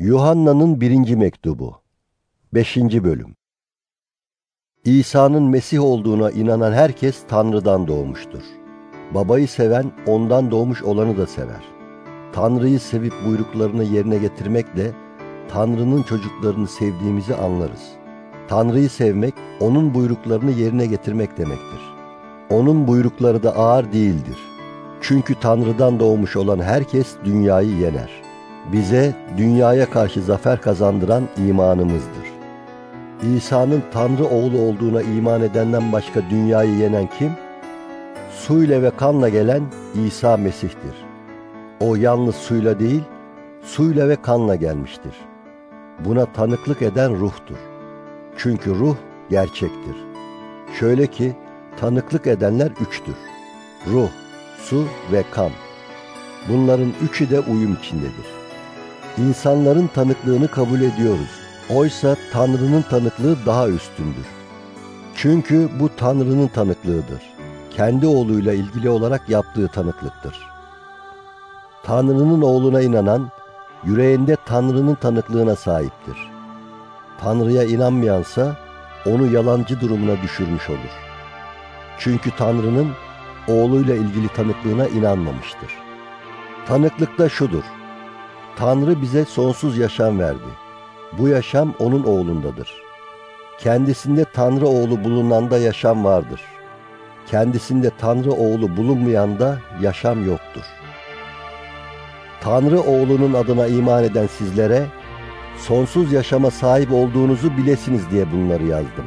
Yuhanna'nın birinci mektubu 5. bölüm İsa'nın Mesih olduğuna inanan herkes Tanrı'dan doğmuştur. Babayı seven ondan doğmuş olanı da sever. Tanrı'yı sevip buyruklarını yerine getirmekle Tanrı'nın çocuklarını sevdiğimizi anlarız. Tanrı'yı sevmek, onun buyruklarını yerine getirmek demektir. Onun buyrukları da ağır değildir. Çünkü Tanrı'dan doğmuş olan herkes dünyayı yener.'' Bize dünyaya karşı zafer kazandıran imanımızdır. İsa'nın Tanrı oğlu olduğuna iman edenden başka dünyayı yenen kim? Suyla ve kanla gelen İsa Mesih'tir. O yalnız suyla değil, suyla ve kanla gelmiştir. Buna tanıklık eden ruhtur. Çünkü ruh gerçektir. Şöyle ki tanıklık edenler üçtür. Ruh, su ve kan. Bunların üçü de uyum içindedir. İnsanların tanıklığını kabul ediyoruz. Oysa Tanrı'nın tanıklığı daha üstündür. Çünkü bu Tanrı'nın tanıklığıdır. Kendi oğluyla ilgili olarak yaptığı tanıklıktır. Tanrı'nın oğluna inanan, yüreğinde Tanrı'nın tanıklığına sahiptir. Tanrı'ya inanmayansa, onu yalancı durumuna düşürmüş olur. Çünkü Tanrı'nın oğluyla ilgili tanıklığına inanmamıştır. Tanıklık da şudur, Tanrı bize sonsuz yaşam verdi. Bu yaşam onun oğlundadır. Kendisinde Tanrı oğlu bulunanda yaşam vardır. Kendisinde Tanrı oğlu bulunmayanda yaşam yoktur. Tanrı oğlunun adına iman eden sizlere sonsuz yaşama sahip olduğunuzu bilesiniz diye bunları yazdım.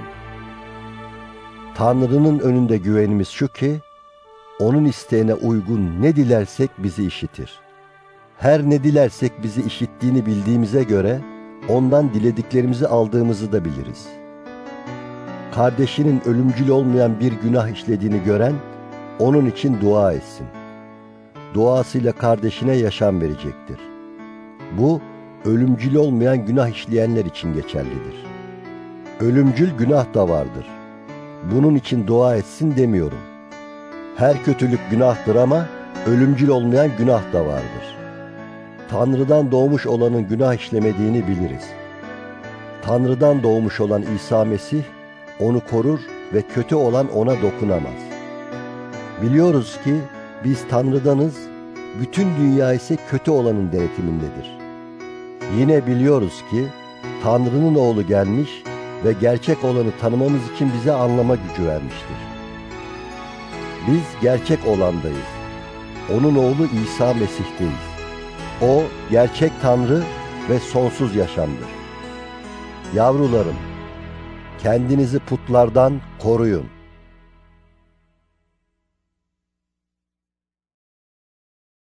Tanrı'nın önünde güvenimiz şu ki, onun isteğine uygun ne dilersek bizi işitir. Her ne dilersek bizi işittiğini bildiğimize göre ondan dilediklerimizi aldığımızı da biliriz. Kardeşinin ölümcül olmayan bir günah işlediğini gören onun için dua etsin. Duasıyla kardeşine yaşam verecektir. Bu ölümcül olmayan günah işleyenler için geçerlidir. Ölümcül günah da vardır. Bunun için dua etsin demiyorum. Her kötülük günahtır ama ölümcül olmayan günah da vardır.'' Tanrı'dan doğmuş olanın günah işlemediğini biliriz. Tanrı'dan doğmuş olan İsa Mesih onu korur ve kötü olan ona dokunamaz. Biliyoruz ki biz Tanrı'danız, bütün dünya ise kötü olanın denetimindedir. Yine biliyoruz ki Tanrı'nın oğlu gelmiş ve gerçek olanı tanımamız için bize anlama gücü vermiştir. Biz gerçek olandayız. Onun oğlu İsa Mesih'teyiz. O gerçek Tanrı ve sonsuz yaşamdır. Yavrularım, kendinizi putlardan koruyun.